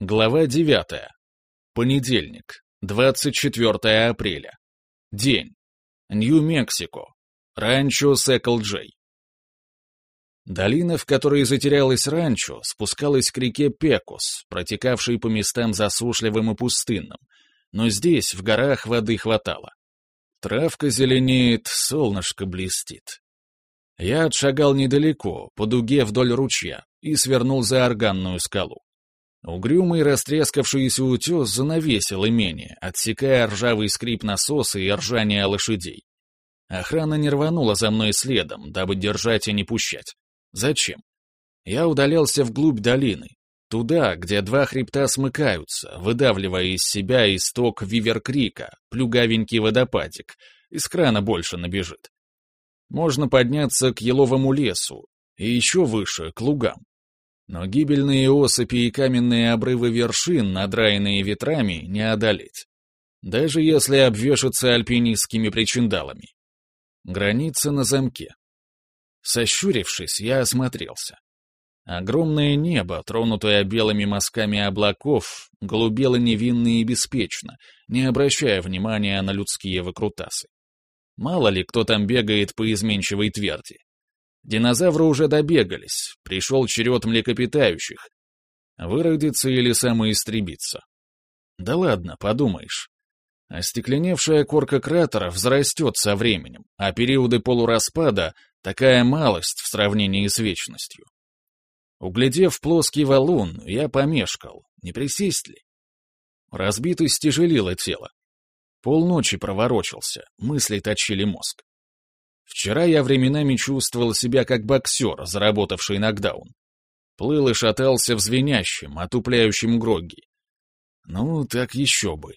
Глава 9. Понедельник, 24 апреля. День. Нью-Мексико. Ранчо Секл-Джей. Долина, в которой затерялась ранчо, спускалась к реке Пекус, протекавшей по местам засушливым и пустынным, но здесь, в горах, воды хватало. Травка зеленеет, солнышко блестит. Я отшагал недалеко, по дуге вдоль ручья, и свернул за органную скалу. Угрюмый растрескавшийся утес занавесил имение, отсекая ржавый скрип насоса и ржание лошадей. Охрана не рванула за мной следом, дабы держать и не пущать. Зачем? Я удалялся вглубь долины, туда, где два хребта смыкаются, выдавливая из себя исток Виверкрика, плюгавенький водопадик, из крана больше набежит. Можно подняться к еловому лесу, и еще выше, к лугам. Но гибельные осыпи и каменные обрывы вершин, надраенные ветрами, не одолеть. Даже если обвешаться альпинистскими причиндалами. Граница на замке. Сощурившись, я осмотрелся. Огромное небо, тронутое белыми мазками облаков, голубело невинно и беспечно, не обращая внимания на людские выкрутасы. Мало ли кто там бегает по изменчивой тверди. Динозавры уже добегались, пришел черед млекопитающих. Выродиться или самоистребиться. Да ладно, подумаешь. Остекленевшая корка кратера взрастет со временем, а периоды полураспада — такая малость в сравнении с вечностью. Углядев плоский валун, я помешкал, не присесть ли? Разбито стяжелило тело. Полночи проворочился, мысли точили мозг. Вчера я временами чувствовал себя как боксер, заработавший нокдаун. Плыл и шатался в звенящем, отупляющем гроге. Ну, так еще бы.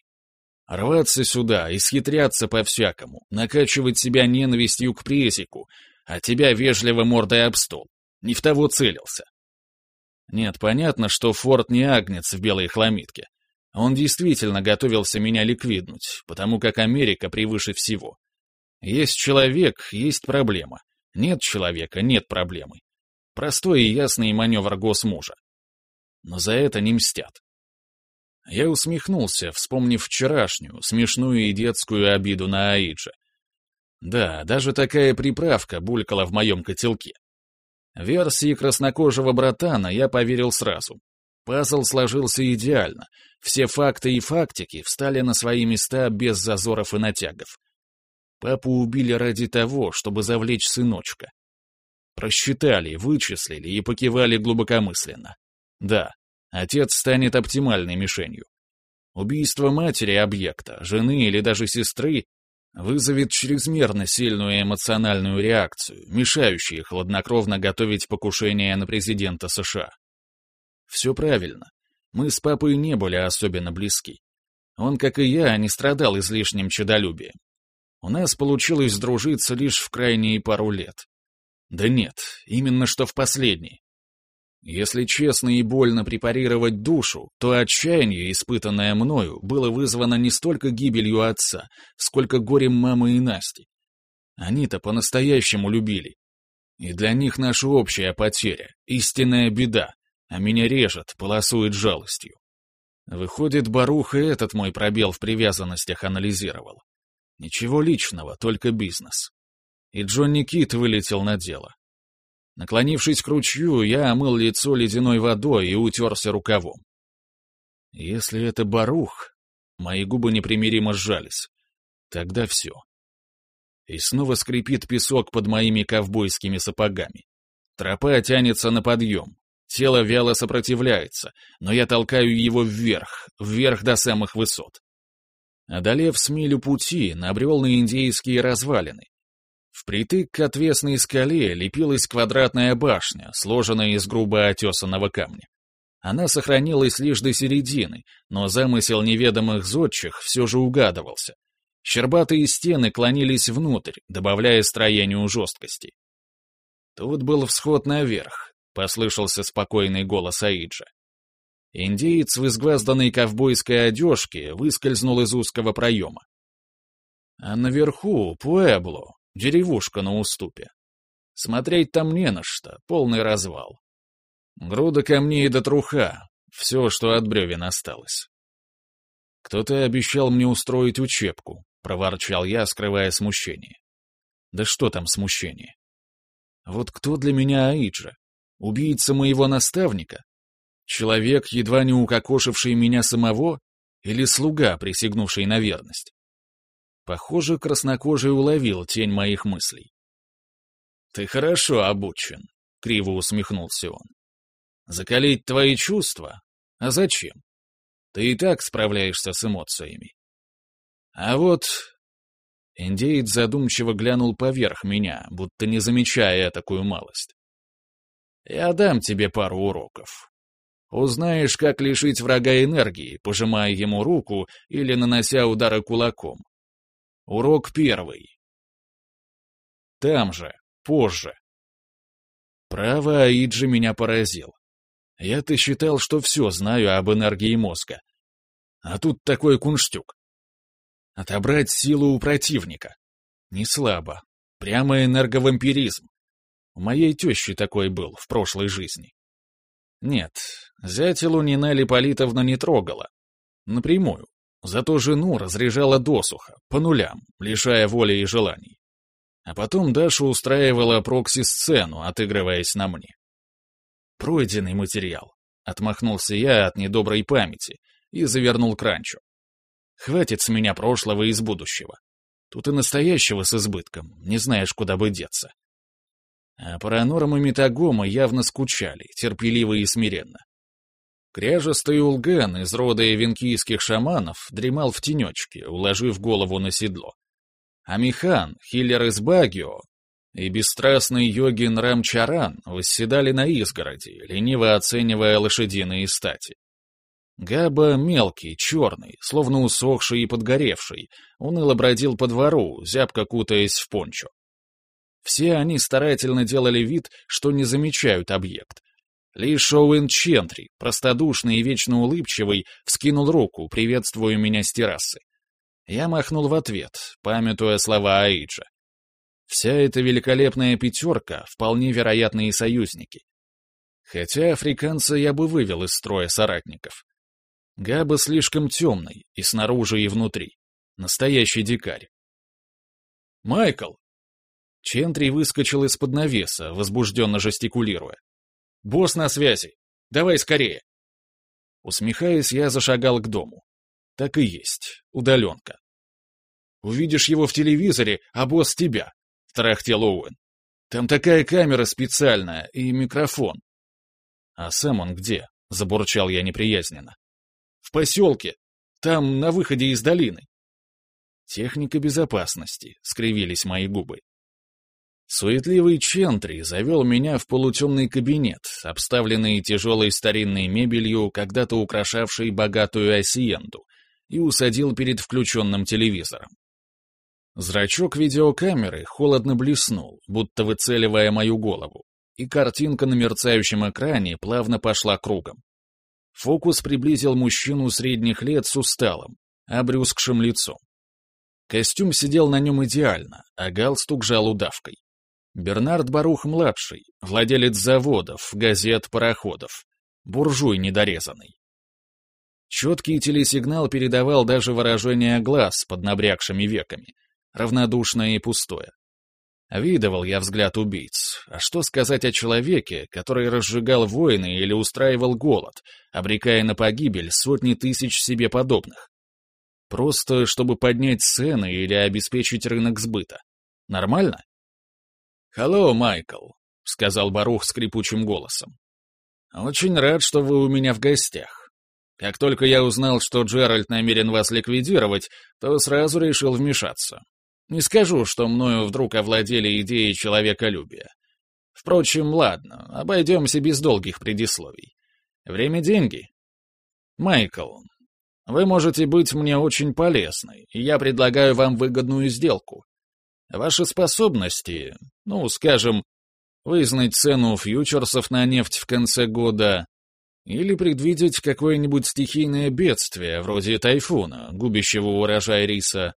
Рваться сюда, и исхитряться по-всякому, накачивать себя ненавистью к пресику, а тебя вежливо мордой об стол. Не в того целился. Нет, понятно, что Форд не агнец в белой хламидке. Он действительно готовился меня ликвиднуть, потому как Америка превыше всего. Есть человек, есть проблема. Нет человека, нет проблемы. Простой и ясный маневр госмужа. Но за это не мстят. Я усмехнулся, вспомнив вчерашнюю, смешную и детскую обиду на Аиджа. Да, даже такая приправка булькала в моем котелке. Версии краснокожего братана я поверил сразу. Пазл сложился идеально. Все факты и фактики встали на свои места без зазоров и натягов. Папу убили ради того, чтобы завлечь сыночка. Просчитали, вычислили и покивали глубокомысленно. Да, отец станет оптимальной мишенью. Убийство матери объекта, жены или даже сестры вызовет чрезмерно сильную эмоциональную реакцию, мешающую хладнокровно готовить покушение на президента США. Все правильно. Мы с папой не были особенно близки. Он, как и я, не страдал излишним чудолюбием. У нас получилось сдружиться лишь в крайние пару лет. Да нет, именно что в последние. Если честно и больно препарировать душу, то отчаяние, испытанное мною, было вызвано не столько гибелью отца, сколько горем мамы и Насти. Они-то по-настоящему любили. И для них наша общая потеря, истинная беда, а меня режет, полосует жалостью. Выходит, Барух и этот мой пробел в привязанностях анализировал. Ничего личного, только бизнес. И Джонни Кит вылетел на дело. Наклонившись к ручью, я омыл лицо ледяной водой и утерся рукавом. Если это Барух, мои губы непримиримо сжались. Тогда все. И снова скрипит песок под моими ковбойскими сапогами. Тропа тянется на подъем. Тело вяло сопротивляется, но я толкаю его вверх, вверх до самых высот. Одолев с милю пути, набрел на индейские развалины. Впритык к отвесной скале лепилась квадратная башня, сложенная из грубо отесанного камня. Она сохранилась лишь до середины, но замысел неведомых зодчих все же угадывался. Щербатые стены клонились внутрь, добавляя строению жесткости. Тут был всход наверх, послышался спокойный голос Аиджа. Индеец в изгвазданной ковбойской одежке выскользнул из узкого проема. А наверху — Пуэбло, деревушка на уступе. Смотреть там не на что, полный развал. Груда камней до труха, Все, что от бревен осталось. «Кто-то обещал мне устроить учебку», — проворчал я, скрывая смущение. «Да что там смущение? Вот кто для меня Аиджа? Убийца моего наставника? Человек, едва не укокошивший меня самого? Или слуга, присягнувший на верность?» Похоже, краснокожий уловил тень моих мыслей. «Ты хорошо обучен», — криво усмехнулся он. «Закалить твои чувства? А зачем? Ты и так справляешься с эмоциями. А вот...» Индеец задумчиво глянул поверх меня, будто не замечая такую малость. «Я дам тебе пару уроков. Узнаешь, как лишить врага энергии, пожимая ему руку или нанося удары кулаком. Урок первый. Там же, позже. Право Аиджи меня поразил. Я-то считал, что все знаю об энергии мозга. А тут такой кунштюк. Отобрать силу у противника. Не слабо. Прямо энерговампиризм. У моей тещи такой был в прошлой жизни. Нет, зятелу Нина Липолитовна не трогала. Напрямую. Зато жену разряжала досуха, по нулям, лишая воли и желаний. А потом Даша устраивала прокси-сцену, отыгрываясь на мне. «Пройденный материал», — отмахнулся я от недоброй памяти и завернул кранчу. «Хватит с меня прошлого из будущего. Тут и настоящего с избытком, не знаешь, куда бы деться». А паранормы Метагома явно скучали, терпеливо и смиренно. Кряжестый Улган из рода венкийских шаманов дремал в тенечке, уложив голову на седло. А Михан, хиллер из Багио и бесстрастный йогин Рамчаран восседали на изгороди, лениво оценивая лошадиные стати. Габа мелкий, черный, словно усохший и подгоревший, уныло бродил по двору, зябко кутаясь в пончо. Все они старательно делали вид, что не замечают объект, Лишь Шоуэн Чентри, простодушный и вечно улыбчивый, вскинул руку, приветствуя меня с террасы. Я махнул в ответ, памятуя слова Аиджа. Вся эта великолепная пятерка — вполне вероятные союзники. Хотя африканца я бы вывел из строя соратников. Габа слишком темный, и снаружи, и внутри. Настоящий дикарь. «Майкл!» Чентри выскочил из-под навеса, возбужденно жестикулируя. «Босс на связи! Давай скорее!» Усмехаясь, я зашагал к дому. Так и есть, удаленка. «Увидишь его в телевизоре, а босс тебя!» — тарахтел Оуэн. «Там такая камера специальная и микрофон». «А сам он где?» — забурчал я неприязненно. «В поселке. Там, на выходе из долины». «Техника безопасности», — скривились мои губы. Суетливый Чентри завел меня в полутемный кабинет, обставленный тяжелой старинной мебелью, когда-то украшавшей богатую осиенду, и усадил перед включенным телевизором. Зрачок видеокамеры холодно блеснул, будто выцеливая мою голову, и картинка на мерцающем экране плавно пошла кругом. Фокус приблизил мужчину средних лет с усталым, обрюзгшим лицом. Костюм сидел на нем идеально, а галстук жал удавкой. Бернард Барух-младший, владелец заводов, газет, пароходов. Буржуй недорезанный. Четкий телесигнал передавал даже выражение глаз под набрякшими веками, равнодушное и пустое. Видывал я взгляд убийц. А что сказать о человеке, который разжигал войны или устраивал голод, обрекая на погибель сотни тысяч себе подобных? Просто чтобы поднять цены или обеспечить рынок сбыта. Нормально? «Hello, Майкл», — сказал Барух скрипучим голосом. «Очень рад, что вы у меня в гостях. Как только я узнал, что Джеральд намерен вас ликвидировать, то сразу решил вмешаться. Не скажу, что мною вдруг овладели идеи человеколюбия. Впрочем, ладно, обойдемся без долгих предисловий. Время — деньги. Майкл, вы можете быть мне очень полезны, и я предлагаю вам выгодную сделку. Ваши способности, ну, скажем, вызнать цену фьючерсов на нефть в конце года или предвидеть какое-нибудь стихийное бедствие, вроде тайфуна, губящего урожай риса.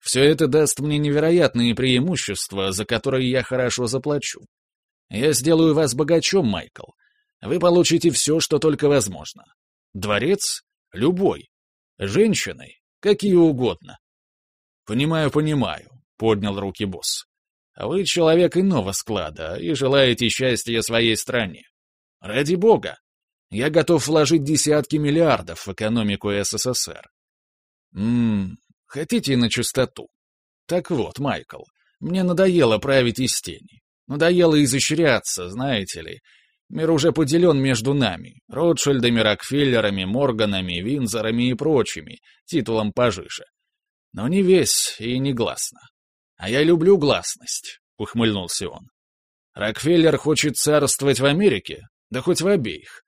Все это даст мне невероятные преимущества, за которые я хорошо заплачу. Я сделаю вас богачом, Майкл. Вы получите все, что только возможно. Дворец? Любой. Женщины? Какие угодно. Понимаю, понимаю, поднял руки босс. А вы человек иного склада и желаете счастья своей стране. Ради бога. Я готов вложить десятки миллиардов в экономику СССР. Ммм, хотите на чистоту? Так вот, Майкл, мне надоело править из тени. Надоело изощряться, знаете ли. Мир уже поделен между нами, Ротшильдами, Рокфеллерами, Морганами, Винзорами и прочими, титулом пожиже. Но не весь и не гласно. А я люблю гласность, — ухмыльнулся он. Рокфеллер хочет царствовать в Америке, да хоть в обеих.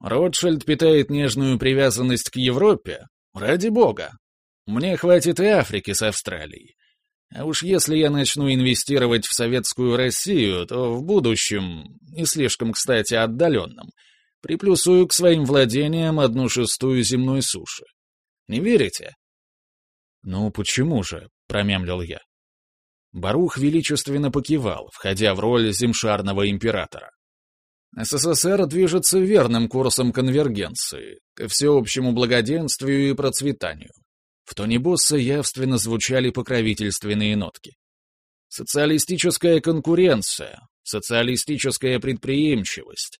Ротшильд питает нежную привязанность к Европе, ради бога. Мне хватит и Африки с Австралией. А уж если я начну инвестировать в советскую Россию, то в будущем, не слишком, кстати, отдаленном, приплюсую к своим владениям одну шестую земной суши. Не верите? «Ну почему же?» — промямлил я. Барух величественно покивал, входя в роль земшарного императора. СССР движется верным курсом конвергенции, к всеобщему благоденствию и процветанию. В тоне босса явственно звучали покровительственные нотки. Социалистическая конкуренция, социалистическая предприимчивость.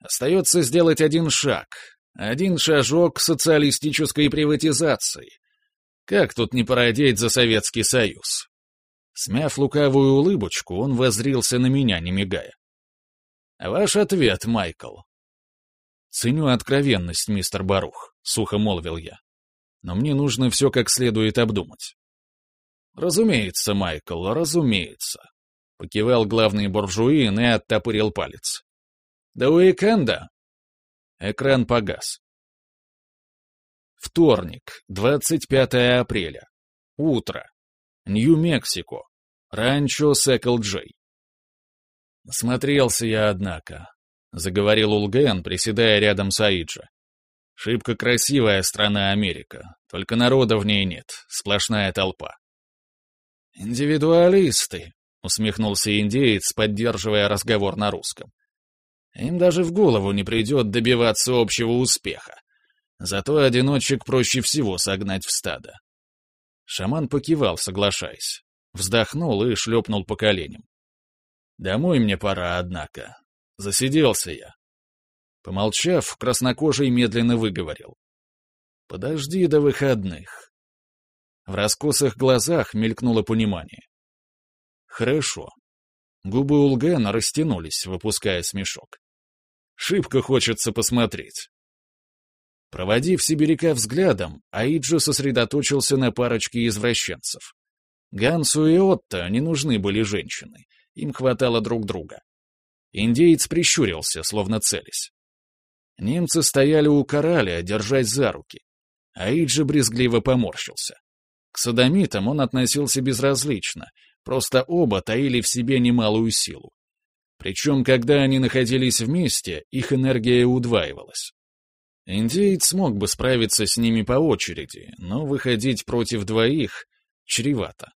Остается сделать один шаг, один шажок к социалистической приватизации. Как тут не породеть за Советский Союз? Смяв лукавую улыбочку, он воззрился на меня, не мигая. «Ваш ответ, Майкл». «Ценю откровенность, мистер Барух», — сухо молвил я но мне нужно все как следует обдумать. «Разумеется, Майкл, разумеется», — покивал главный буржуин и оттопырил палец. «До уикенда?» Экран погас. Вторник, 25 апреля. Утро. Нью-Мексико. Ранчо Секл Джей. Смотрелся я, однако, — заговорил Улген, приседая рядом с Аиджа. Шибко красивая страна Америка, только народа в ней нет, сплошная толпа. «Индивидуалисты», — усмехнулся индеец, поддерживая разговор на русском. «Им даже в голову не придет добиваться общего успеха. Зато одиночек проще всего согнать в стадо». Шаман покивал, соглашаясь. Вздохнул и шлепнул по коленям. «Домой мне пора, однако. Засиделся я. Помолчав, краснокожий медленно выговорил. «Подожди до выходных». В раскосых глазах мелькнуло понимание. «Хорошо». Губы Улгена растянулись, выпуская смешок. «Шибко хочется посмотреть». Проводив сибиряка взглядом, Аиджо сосредоточился на парочке извращенцев. Гансу и Отто не нужны были женщины, им хватало друг друга. Индеец прищурился, словно целясь. Немцы стояли у кораля, держась за руки. Аиджи брезгливо поморщился. К садомитам он относился безразлично, просто оба таили в себе немалую силу. Причем, когда они находились вместе, их энергия удваивалась. Индеец смог бы справиться с ними по очереди, но выходить против двоих чревато.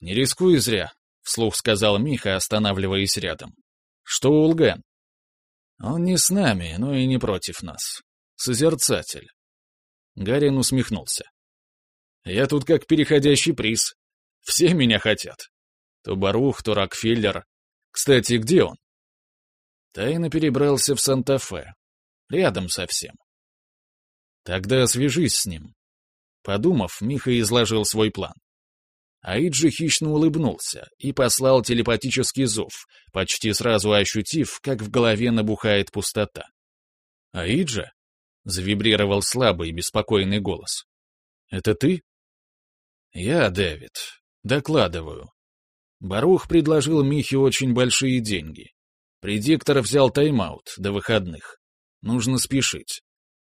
«Не рискуй зря», — вслух сказал Миха, останавливаясь рядом. «Что, Улган?» Он не с нами, но и не против нас. Созерцатель. Гарин усмехнулся. Я тут как переходящий приз. Все меня хотят. То Барух, то Рокфеллер. Кстати, где он? Тайно перебрался в Санта-Фе. Рядом совсем. Тогда свяжись с ним. Подумав, Миха изложил свой план. Аиджи хищно улыбнулся и послал телепатический зов, почти сразу ощутив, как в голове набухает пустота. «Аиджа?» — завибрировал слабый, беспокойный голос. «Это ты?» «Я, Дэвид. Докладываю. Барух предложил Михе очень большие деньги. Предиктор взял тайм-аут до выходных. Нужно спешить.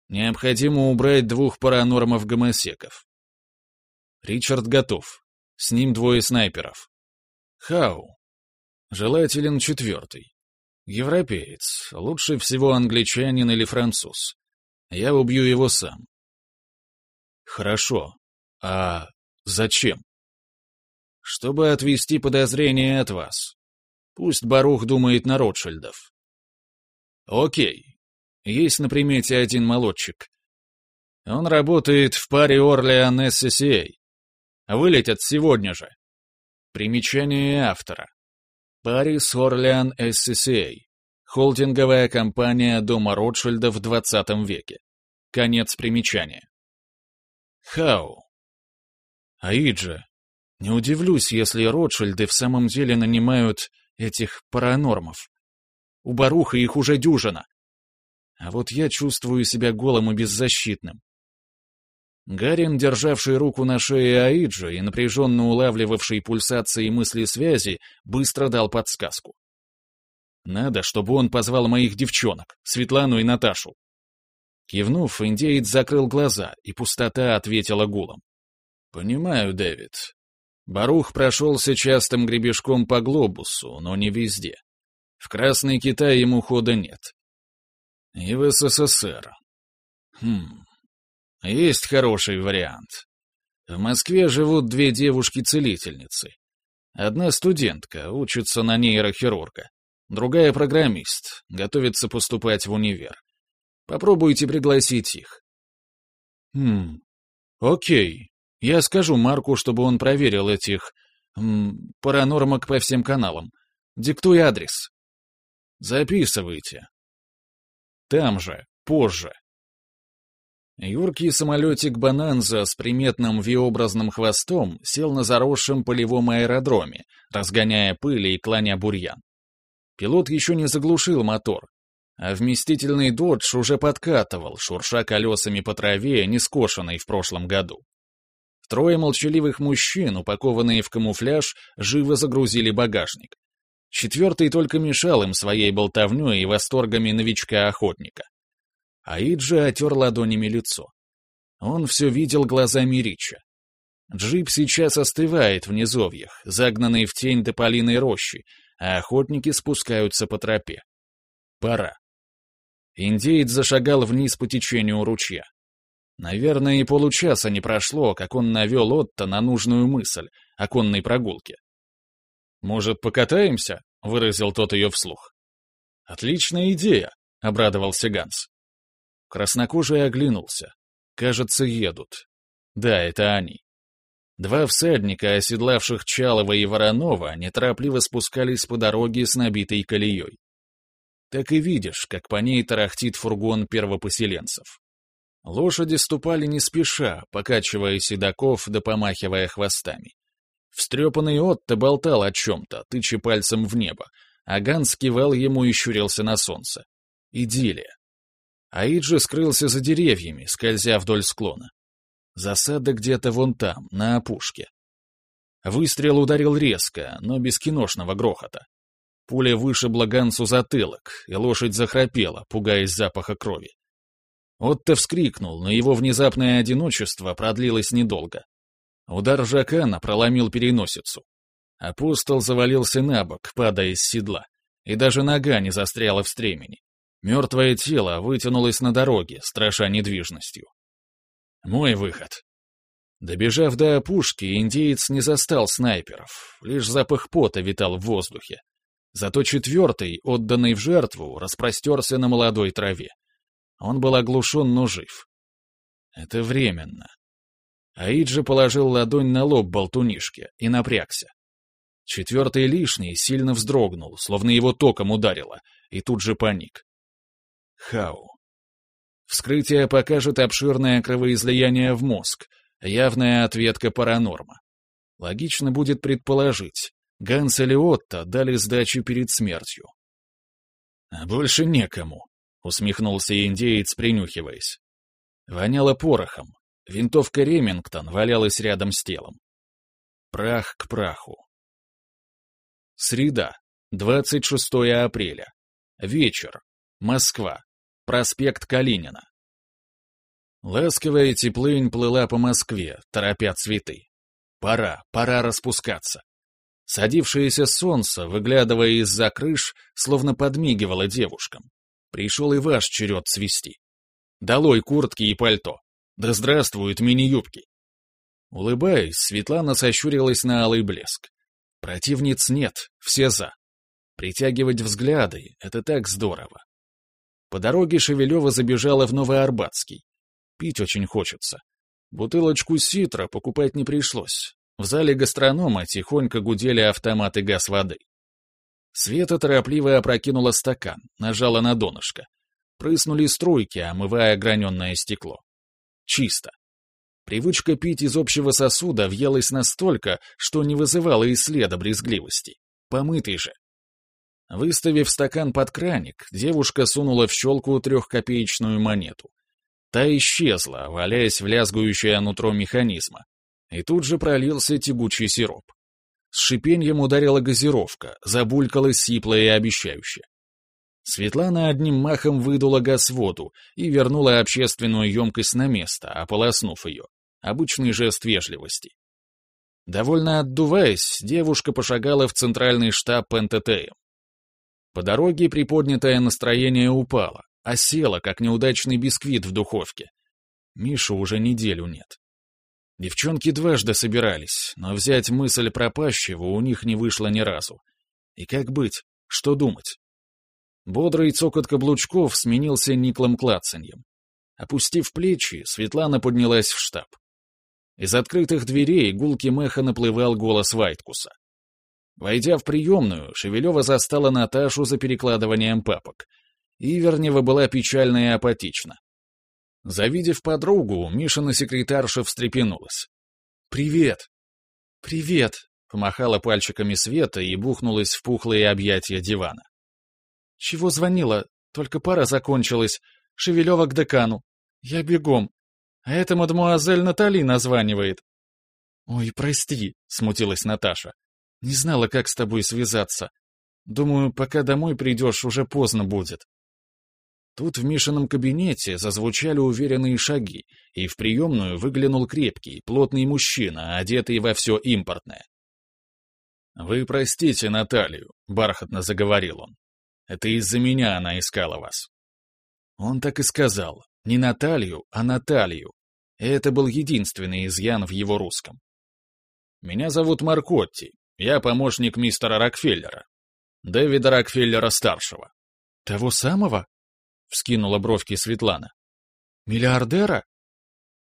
Необходимо убрать двух паранормов-гомосеков. Ричард готов. С ним двое снайперов. Хау. Желателен четвертый. Европеец. Лучше всего англичанин или француз. Я убью его сам. Хорошо. А зачем? Чтобы отвести подозрения от вас. Пусть Барух думает на Ротшильдов. Окей. Есть на примете один молодчик. Он работает в паре Орлеан SCCA. Вылетят сегодня же. Примечание автора. Парис Орлеан SCCA. Холдинговая компания дома Ротшильда в 20 веке. Конец примечания. Хау. Аиджа. Не удивлюсь, если Ротшильды в самом деле нанимают этих паранормов. У Баруха их уже дюжина. А вот я чувствую себя голым и беззащитным. Гарин, державший руку на шее Аиджа и напряженно улавливавший пульсации мысли связи, быстро дал подсказку. Надо, чтобы он позвал моих девчонок, Светлану и Наташу. Кивнув, индеец закрыл глаза, и пустота ответила гулом. «Понимаю, Дэвид. Барух прошелся частым гребешком по глобусу, но не везде. В Красный Китай ему хода нет. И в СССР. Хм, есть хороший вариант. В Москве живут две девушки-целительницы. Одна студентка, учится на нейрохирурга. Другая программист, готовится поступать в универ. Попробуйте пригласить их. Хм, окей. Я скажу Марку, чтобы он проверил этих... М, паранормок по всем каналам. Диктуй адрес. Записывайте. Там же, позже. Юркий самолетик «Бананза» с приметным V-образным хвостом сел на заросшем полевом аэродроме, разгоняя пыли и кланя бурьян. Пилот еще не заглушил мотор, а вместительный «Додж» уже подкатывал, шурша колесами по траве, не скошенной в прошлом году. Трое молчаливых мужчин, упакованные в камуфляж, живо загрузили багажник. Четвертый только мешал им своей болтовнёй и восторгами новичка-охотника. Аиджи отер ладонями лицо. Он все видел глазами Рича. Джип сейчас остывает в низовьях, загнанный в тень тополиной рощи, а охотники спускаются по тропе. Пора. Индеец зашагал вниз по течению ручья. Наверное, и получаса не прошло, как он навел Отто на нужную мысль о конной прогулке. «Может, покатаемся?» — выразил тот ее вслух. «Отличная идея», — обрадовался Ганс. Краснокожий оглянулся. Кажется, едут. Да, это они. Два всадника, оседлавших Чалова и Воронова, неторопливо спускались по дороге с набитой колеей. Так и видишь, как по ней тарахтит фургон первопоселенцев. Лошади ступали не спеша, покачивая седаков да помахивая хвостами. Встрепанный Отто болтал о чем-то, тыча пальцем в небо, а Ганс кивал ему и щурился на солнце. Идиллия. Аиджи скрылся за деревьями, скользя вдоль склона. Засада где-то вон там, на опушке. Выстрел ударил резко, но без киношного грохота. Пуля вышибла Гансу затылок, и лошадь захрапела, пугаясь запаха крови. Отто вскрикнул, но его внезапное одиночество продлилось недолго. Удар Жакана проломил переносицу. Апостол завалился на бок, падая с седла, и даже нога не застряла в стремени. Мертвое тело вытянулось на дороге, страша недвижностью. Мой выход. Добежав до опушки, индеец не застал снайперов, лишь запах пота витал в воздухе. Зато четвертый, отданный в жертву, распростерся на молодой траве. Он был оглушен, но жив. Это временно. Аиджи положил ладонь на лоб болтунишки и напрягся. Четвертый лишний сильно вздрогнул, словно его током ударило, и тут же паник. Хау. Вскрытие покажет обширное кровоизлияние в мозг, явная ответка паранорма. Логично будет предположить, Ганс или Отто дали сдачу перед смертью. «А больше некому», — усмехнулся индеец, принюхиваясь. Воняло порохом. Винтовка Ремингтон валялась рядом с телом. Прах к праху. Среда, 26 апреля. Вечер. Москва. Проспект Калинина. Ласковая теплынь плыла по Москве, торопя цветы. Пора, пора распускаться. Садившееся солнце, выглядывая из-за крыш, словно подмигивало девушкам. Пришел и ваш черед цвести. Долой куртки и пальто. Да здравствуют мини-юбки. Улыбаясь, Светлана сощурилась на алый блеск. Противниц нет, все за. Притягивать взгляды — это так здорово. По дороге Шевелева забежала в Новоарбатский. Пить очень хочется. Бутылочку ситра покупать не пришлось. В зале гастронома тихонько гудели автоматы газ-воды. Света торопливо опрокинула стакан, нажала на донышко. Прыснули струйки, омывая граненное стекло. Чисто. Привычка пить из общего сосуда въелась настолько, что не вызывала и следа брезгливости. Помытый же. Выставив стакан под краник, девушка сунула в щелку трехкопеечную монету. Та исчезла, валяясь в лязгующее нутро механизма. И тут же пролился тягучий сироп. С шипеньем ударила газировка, забулькала сипло и обещающе. Светлана одним махом выдула газ-воду и вернула общественную емкость на место, ополоснув ее. Обычный жест вежливости. Довольно отдуваясь, девушка пошагала в центральный штаб НТТМ. По дороге приподнятое настроение упало, а село, как неудачный бисквит в духовке. Миша уже неделю нет. Девчонки дважды собирались, но взять мысль пропащего у них не вышло ни разу. И как быть? Что думать? Бодрый цокот каблучков сменился никлым клацаньем. Опустив плечи, Светлана поднялась в штаб. Из открытых дверей гулки эха наплывал голос Вайткуса. Войдя в приемную, Шевелева застала Наташу за перекладыванием папок. Ивернева была печальна и апатична. Завидев подругу, Мишина секретарша встрепенулась. «Привет!» «Привет!» — помахала пальчиками Света и бухнулась в пухлые объятия дивана. «Чего звонила? Только пара закончилась. Шевелева к декану. Я бегом. А это мадемуазель Натали названивает». «Ой, прости», — смутилась Наташа. «Не знала, как с тобой связаться. Думаю, пока домой придешь, уже поздно будет». Тут в Мишином кабинете зазвучали уверенные шаги, и в приемную выглянул крепкий, плотный мужчина, одетый во все импортное. «Вы простите Наталью», — бархатно заговорил он. «Это из-за меня она искала вас». Он так и сказал, не Наталью, а Наталью. И это был единственный изъян в его русском. «Меня зовут Маркотти, я помощник мистера Рокфеллера. Дэвида Рокфеллера-старшего». «Того самого?» — вскинула бровки Светлана. «Миллиардера?»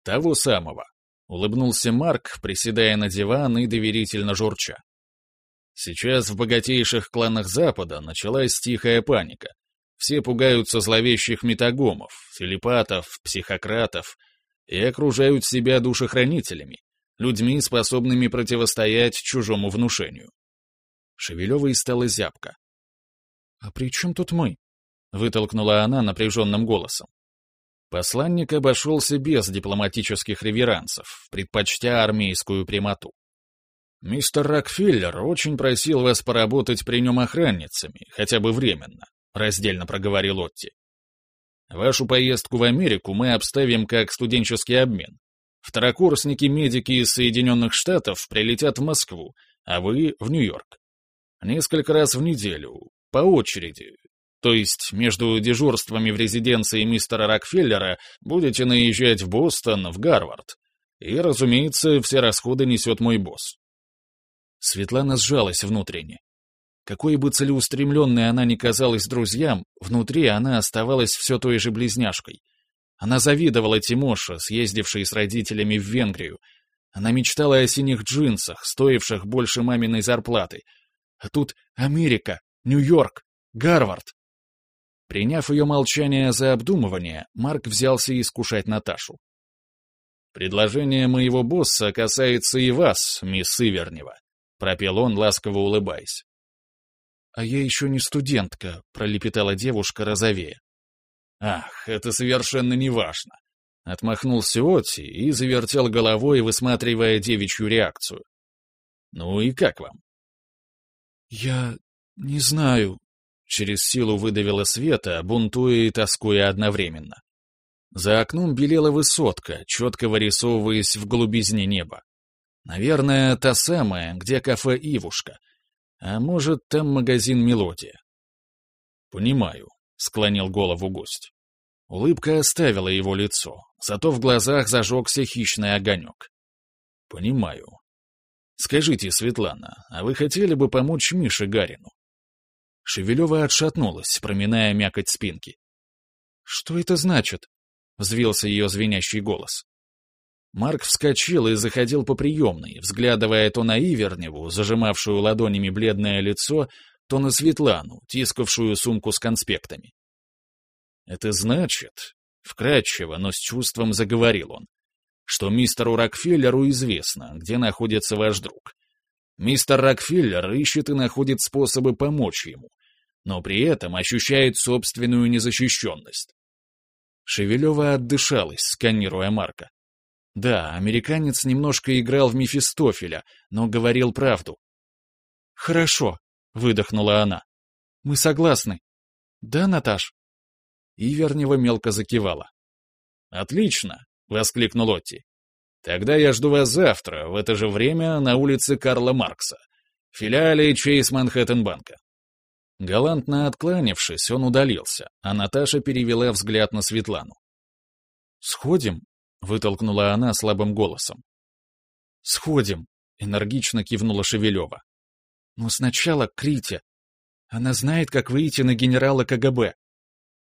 «Того самого», — улыбнулся Марк, приседая на диван и доверительно журча. Сейчас в богатейших кланах Запада началась тихая паника. Все пугаются зловещих метагомов, телепатов, психократов и окружают себя душехранителями, людьми, способными противостоять чужому внушению. Шевелевой стала зябко. «А при чем тут мы?» — вытолкнула она напряженным голосом. Посланник обошелся без дипломатических реверансов, предпочтя армейскую прямоту. «Мистер Рокфеллер очень просил вас поработать при нем охранницами, хотя бы временно», — раздельно проговорил Отти. «Вашу поездку в Америку мы обставим как студенческий обмен. Второкурсники-медики из Соединенных Штатов прилетят в Москву, а вы — в Нью-Йорк. Несколько раз в неделю, по очереди, то есть между дежурствами в резиденции мистера Рокфеллера будете наезжать в Бостон, в Гарвард. И, разумеется, все расходы несет мой босс. Светлана сжалась внутренне. Какой бы целеустремленной она ни казалась друзьям, внутри она оставалась все той же близняшкой. Она завидовала Тимоше, съездившей с родителями в Венгрию. Она мечтала о синих джинсах, стоивших больше маминой зарплаты. А тут Америка, Нью-Йорк, Гарвард. Приняв ее молчание за обдумывание, Марк взялся искушать Наташу. «Предложение моего босса касается и вас, мисс Ивернева», — пропел он, ласково улыбаясь. «А я еще не студентка», — пролепетала девушка розовея. «Ах, это совершенно неважно», — отмахнулся Отти и завертел головой, высматривая девичью реакцию. «Ну и как вам?» «Я не знаю», Через силу выдавила света, бунтуя и тоскуя одновременно. За окном белела высотка, четко вырисовываясь в голубизне неба. Наверное, та самая, где кафе «Ивушка». А может, там магазин «Мелодия». «Понимаю», — склонил голову гость. Улыбка оставила его лицо, зато в глазах зажегся хищный огонек. «Понимаю. Скажите, Светлана, а вы хотели бы помочь Мише Гарину?» Шевелева отшатнулась, проминая мякоть спинки. «Что это значит?» — взвился ее звенящий голос. Марк вскочил и заходил по приемной, взглядывая то на Иверневу, зажимавшую ладонями бледное лицо, то на Светлану, тискавшую сумку с конспектами. «Это значит...» — вкратчиво, но с чувством заговорил он, что мистеру Рокфеллеру известно, где находится ваш друг. Мистер Рокфеллер ищет и находит способы помочь ему, но при этом ощущает собственную незащищенность. Шевелева отдышалась, сканируя Марка. Да, американец немножко играл в Мефистофеля, но говорил правду. «Хорошо», — выдохнула она. «Мы согласны. Да, Наташ?» Ивернева мелко закивала. «Отлично!» — воскликнул Отти. «Тогда я жду вас завтра, в это же время, на улице Карла Маркса, в филиале Чейз Манхэттен Банка». Галантно откланившись, он удалился, а Наташа перевела взгляд на Светлану. «Сходим?» — вытолкнула она слабым голосом. «Сходим», — энергично кивнула Шевелева. «Но сначала к. Она знает, как выйти на генерала КГБ.